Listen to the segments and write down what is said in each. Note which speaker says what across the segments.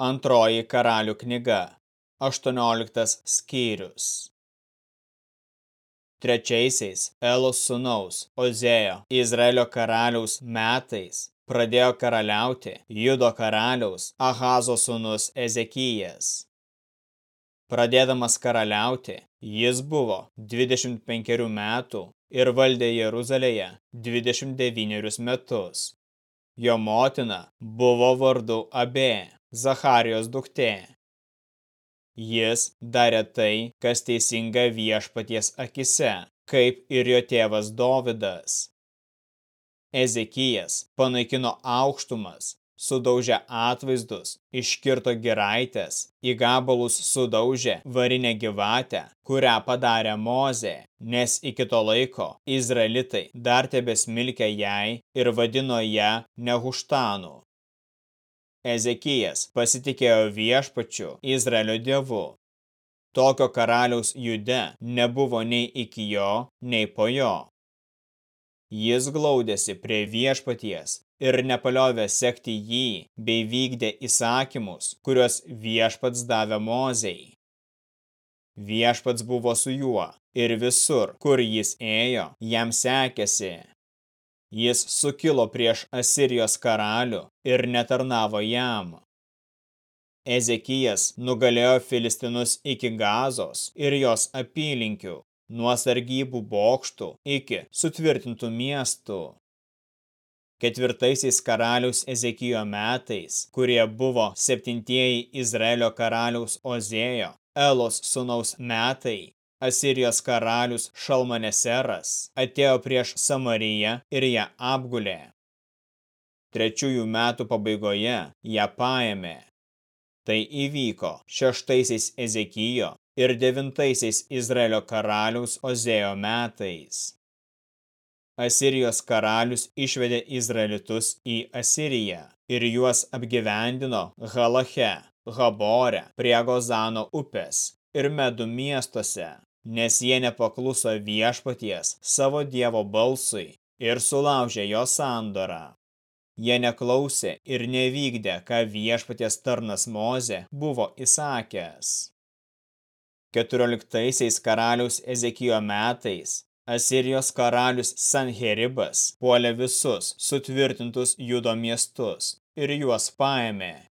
Speaker 1: Antroji karalių knyga, 18 skyrius. Trečiaisiais Elos sūnaus Ozėjo Izraelio karaliaus metais pradėjo karaliauti Judo karaliaus Ahazo sūnus Ezekijas. Pradėdamas karaliauti, jis buvo 25 metų ir valdė Jeruzalėje 29 metus. Jo motina buvo vardu Abė, Zacharijos duktė. Jis darė tai, kas teisinga viešpaties akise, kaip ir jo tėvas Dovidas. Ezekijas panaikino aukštumas, sudaužė atvaizdus, iškirto giraitės, į gabalus sudaužė varinę gyvatę, kurią padarė Mozė, nes iki to laiko izraelitai dar tebesmilkė jai ir vadino ją Nehuštanu. Ezekijas pasitikėjo viešpačiu Izraelio dievu. Tokio karaliaus jude nebuvo nei iki jo, nei po jo. Jis glaudėsi prie viešpaties ir nepaliovė sekti jį, bei vykdė įsakymus, kuriuos viešpats davė mozei. Viešpats buvo su juo ir visur, kur jis ėjo, jam sekėsi. Jis sukilo prieš Asirijos karalių ir netarnavo jam. Ezekijas nugalėjo Filistinus iki Gazos ir jos apylinkių, nuo sargybų bokštų iki sutvirtintų miestų. Ketvirtaisiais karaliaus Ezekijo metais, kurie buvo septintieji Izraelio karaliaus Ozėjo, Elos sunaus metai, Asirijos karalius Šalmaneseras atėjo prieš Samariją ir ją apgulė. Trečiųjų metų pabaigoje ją paėmė. Tai įvyko šeštaisiais Ezekijo ir devintaisiais Izraelio karaliaus Ozėjo metais. Asirijos karalius išvedė Izraelitus į Asiriją ir juos apgyvendino Halache, Habore, prie Gozano upės ir Medų miestuose, nes jie nepakluso viešpaties savo dievo balsui ir sulaužė jo sandorą. Jie neklausė ir nevykdė, ką viešpaties tarnas Moze buvo įsakęs. Keturioliktaisiais karaliaus Ezekijo metais Asirijos karalius Sanheribas puolė visus sutvirtintus judo miestus ir juos paėmė.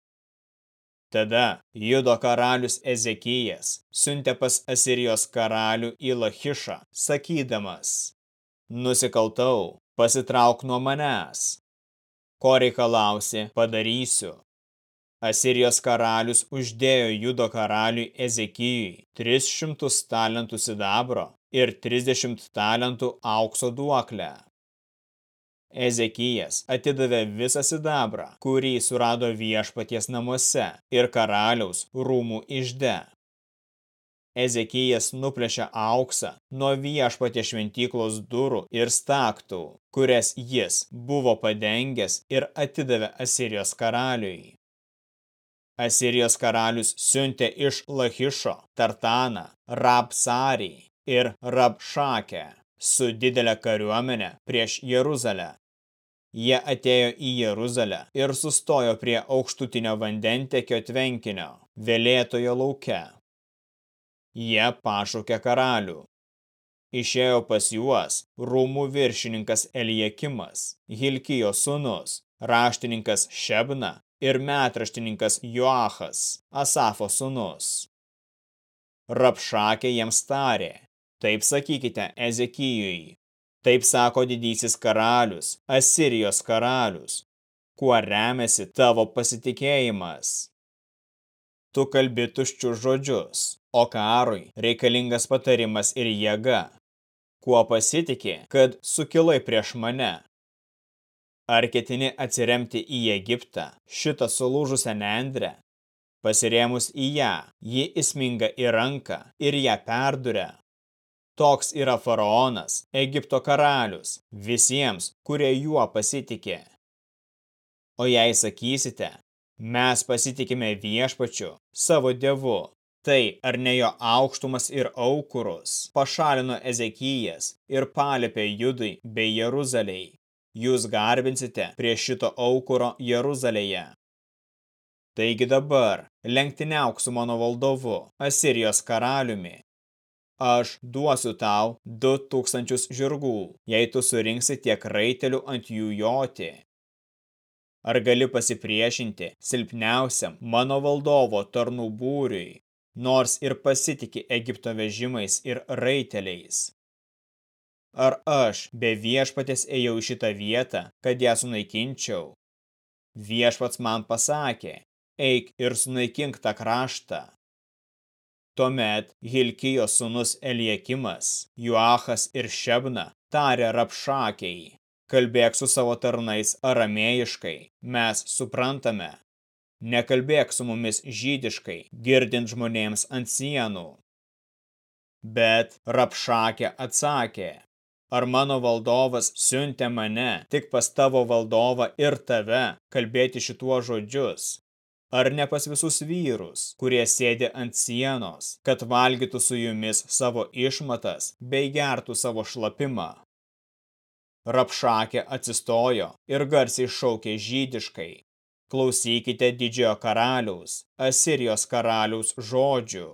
Speaker 1: Tada Judo karalius Ezekijas siuntė pas Asirijos karalių į Lachišą, sakydamas, Nusikaltau, pasitrauk nuo manęs. Ko reikalausi, padarysiu. Asirijos karalius uždėjo Judo karaliui Ezekijui 300 talentų sidabro ir 30 talentų aukso duoklę. Ezekijas atidavė visą sidabrą, kurį surado viešpaties namuose ir karaliaus rūmų išde. Ezekijas nuplėšė auksą nuo viešpatie šventyklos durų ir staktų, kurias jis buvo padengęs ir atidavė Asirijos karaliui. Asirijos karalius siuntė iš Lachišo, Tartaną, Rabsarį ir Rabšakę su didelė kariuomenė prieš Jeruzalę Jie atėjo į Jeruzalę ir sustojo prie aukštutinio vandentekio tvenkinio, vėlėtojo lauke. Jie pašaukė karalių. Išėjo pas juos rūmų viršininkas Eliakimas, Hilkijo sūnus, raštininkas Šebna ir metraštininkas Joachas, Asafo sūnus. Rapšakė jiems tarė, taip sakykite Ezekijui, Taip sako didysis karalius, Asirijos karalius, kuo remiasi tavo pasitikėjimas. Tu kalbi tuščius žodžius, o karui reikalingas patarimas ir jėga. Kuo pasitikė, kad sukilai prieš mane? Ar ketini atsiremti į Egiptą, šitą sulūžusią nendrę? Pasirėmus į ją, ji įsminga į ranką ir ją perduria. Toks yra faraonas, Egipto karalius, visiems, kurie juo pasitikė. O jei sakysite, mes pasitikime viešpačiu, savo dievu, tai ar ne jo aukštumas ir aukurus pašalino Ezekijas ir palėpė Judui bei Jeruzaliai. Jūs garbinsite prie šito aukuro Jeruzalėje. Taigi dabar lenktyniauk su mano valdovu, Asirijos karaliumi. Aš duosiu tau du tūkstančius žirgų, jei tu surinksi tiek raitelių ant jų joti. Ar gali pasipriešinti silpniausiam mano valdovo tarnų būriui, nors ir pasitiki Egipto vežimais ir raiteliais? Ar aš be viešpatės ėjau į šitą vietą, kad ją sunaikinčiau? Viešpats man pasakė, eik ir sunaikink tą kraštą. Tuomet Hilkijos sūnus Eliekimas, Juachas ir Šebna tarė rapšakiai, kalbėk su savo tarnais aramėjiškai, mes suprantame. Nekalbėk su mumis žydiškai, girdint žmonėms ant sienų. Bet rapšakė atsakė, Ar mano valdovas siuntė mane tik pas tavo valdovą ir tave kalbėti šituo žodžius? Ar ne pas visus vyrus, kurie sėdi ant sienos, kad valgytų su jumis savo išmatas bei gertų savo šlapimą? Rapšakė atsistojo ir garsiai šaukė žydiškai. Klausykite didžiojo karaliaus, Asirijos karaliaus žodžių.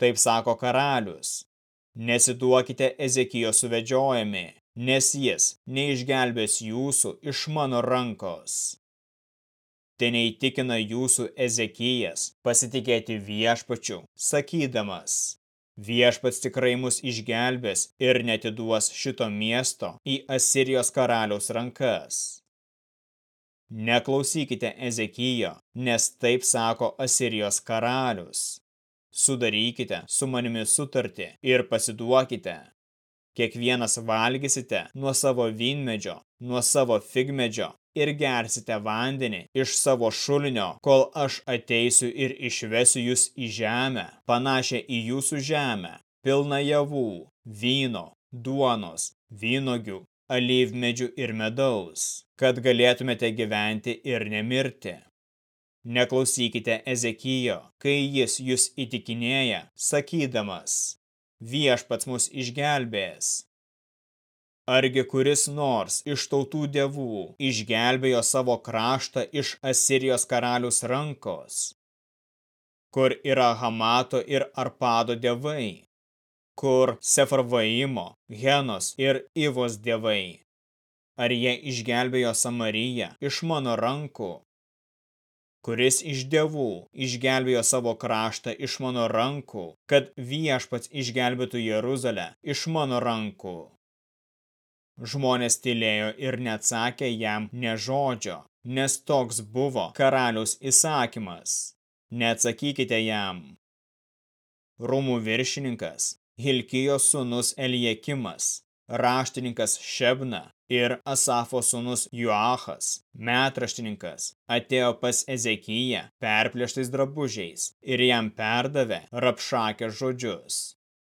Speaker 1: Taip sako karalius, Nesiduokite Ezekijo suvedžiojami, nes jis neišgelbės jūsų iš mano rankos. Tai neįtikina jūsų Ezekijas pasitikėti viešpačiu, sakydamas, viešpats tikrai mus išgelbės ir netiduos šito miesto į Asirijos karaliaus rankas. Neklausykite Ezekijo, nes taip sako Asirijos karalius sudarykite su manimi sutartį ir pasiduokite. Kiekvienas valgysite nuo savo vynmedžio, nuo savo figmedžio ir gersite vandenį iš savo šulinio, kol aš ateisiu ir išvesiu jūs į žemę, panašią į jūsų žemę, pilną javų, vyno, duonos, vynogių, alyvmedžių ir medaus, kad galėtumėte gyventi ir nemirti. Neklausykite Ezekijo, kai jis jūs įtikinėja, sakydamas, viešpats mus išgelbės. Argi kuris nors iš tautų dievų išgelbėjo savo kraštą iš Asirijos karalius rankos? Kur yra Hamato ir Arpado dievai? Kur Sefarvaimo, Henos ir Ivos dievai? Ar jie išgelbėjo Samariją iš mano rankų? kuris iš dievų išgelbėjo savo kraštą iš mano rankų, kad viešpats išgelbėtų Jeruzalę iš mano rankų. Žmonės tylėjo ir neatsakė jam ne žodžio, nes toks buvo karalius įsakymas. Neatsakykite jam. Rūmų viršininkas, Hilkijos sūnus Eliekimas, raštininkas Šebna ir Asafo sūnus Joachas, metraštininkas, atėjo pas Ezekiją perplėštais drabužiais ir jam perdavė rapšakės žodžius.